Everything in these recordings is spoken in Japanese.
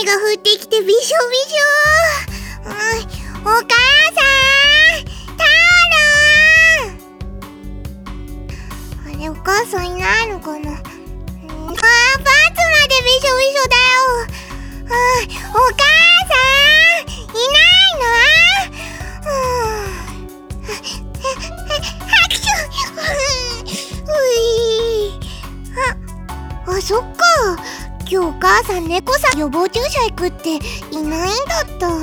雨が降ってきてびしょびしょ、うん、お母さんタオルあれお母さんいないのかな、うん、あーパンツまでびしょびしょだよ、うん、お母さんいないの、うん、拍手ああそっか。今日お母さん猫予防注射行くっていないんだった。う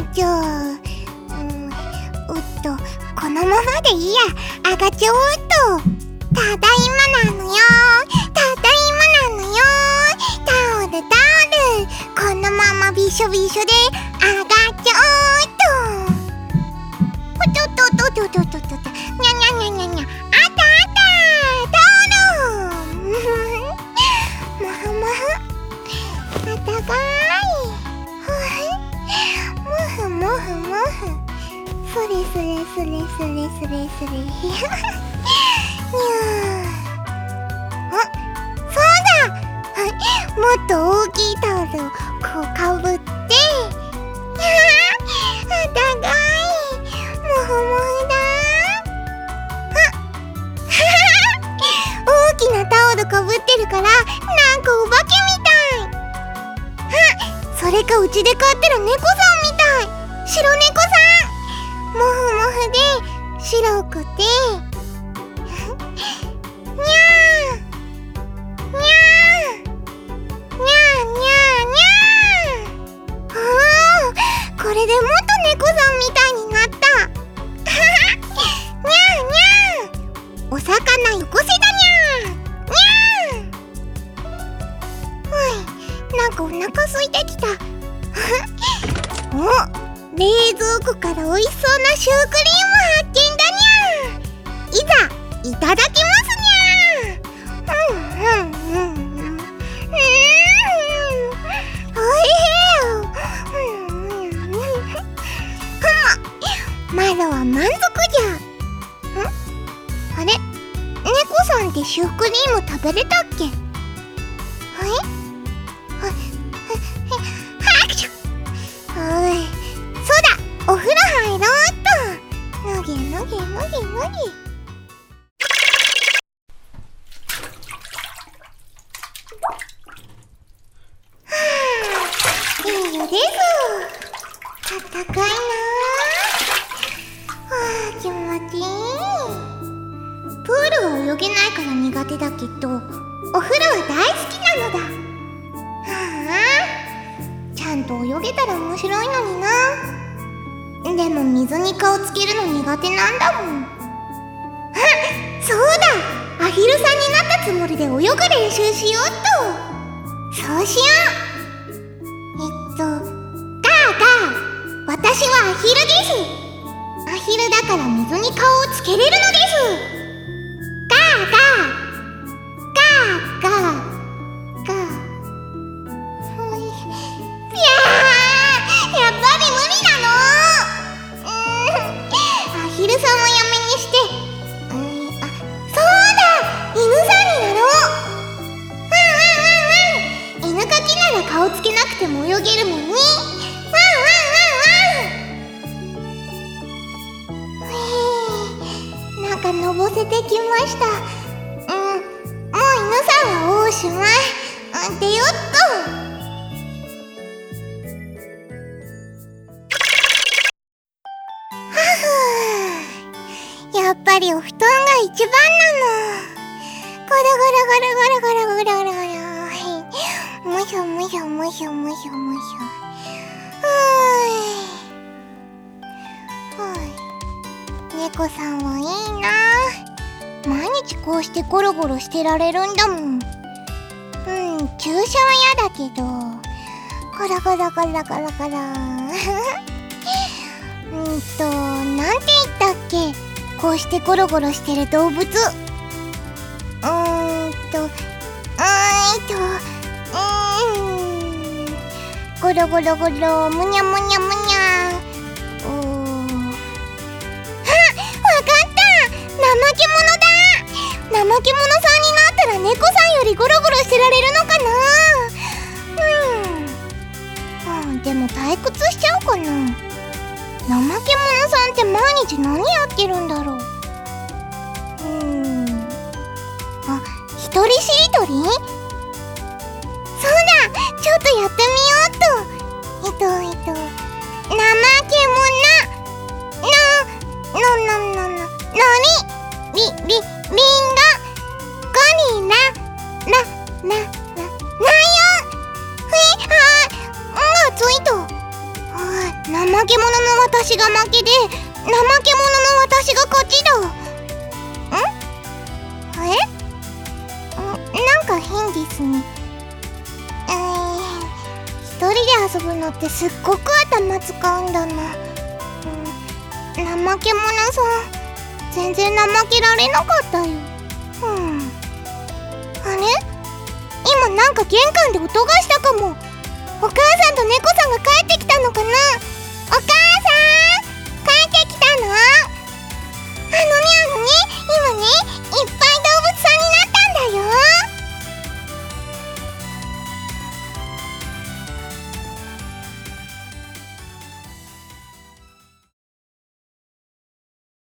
んじゃあうんうっとこのままでいいや。あがちょっと。ただいまなのよ。ただいまなのよ。タオルタオル。このままびしょびしょであそれ にゃあそうだ。もっと大きいタオルをこうかぶって。あたかい。もふもふだあ 大きなタオルかぶってるからなんかお化けみたい。あそれかうちで飼ってる猫さんみたい。白猫さん。もふもふで白くて。にゃーにゃーにゃーにゃーにゃー。あこれでもっと猫さんみたいになった。にゃーにゃー。お魚よこせだなんかおいてきた。お冷蔵庫から美味しそうなシュークリーム。いざいただきますにゃうんうんうんマロは満足じゃんあれ猫さんってシュークリーム食べれたっけはい。はくしょおいそうだお風呂入ろうっとのげのげのげのげですあったかいな。あ気持ちいい。プールは泳げないから苦手だけどお風呂は大好きなのだはあちゃんと泳げたら面白いのにな。でも水に顔つけるの苦手なんだもん。そうだ。アヒルさんになったつもりで泳ぐ練習しようっと。そうしよう。私はアヒルです。アヒルだから水に顔をつけれるのです。ガーガー。ガーガー。顔つけなくても泳げるもんね。せてきました。うん。もう犬さんはおしまい。出よっと。やっぱりお布団が一番なの。ゴロゴロゴロゴロゴロゴロゴロ。ゴロむしょむしょむしょむしょむしょ。猫さんはいいな。毎日こうしてゴロゴロしてられるんだもん。うん注射は嫌だけど。ゴロゴロゴロゴロゴロうんとなんて言ったっけ？こうしてゴロゴロしてる動物。うーんとうーんとうーん。ゴロゴロゴロむにゃむにゃむけ者だ。怠け者さんになったら猫さんよりゴロゴロしてられるのかな。うん。でも退屈しちゃうかな。怠け者さんって毎日何やってるんだろう。うん。あ一人しりとり？そうだ。ちょっとやってみようっと。えっとえっと。怠け者ななななななりりんごゴリラなななライオンふいはーんがついた。あー怠け者の私が負けで怠け者の私が勝ちだ。ん？え？んなんか変ですね。えー、一人で遊ぶのってすっごく頭使うんだな、うん、怠け者さん全然怠けられなかったよ。うん。あれ？今なんか玄関で音がしたかも。お母さんと猫さんが帰ってきたのかな？お母さん！帰ってきたの？あのにあのに？今ねいっぱい動物さんに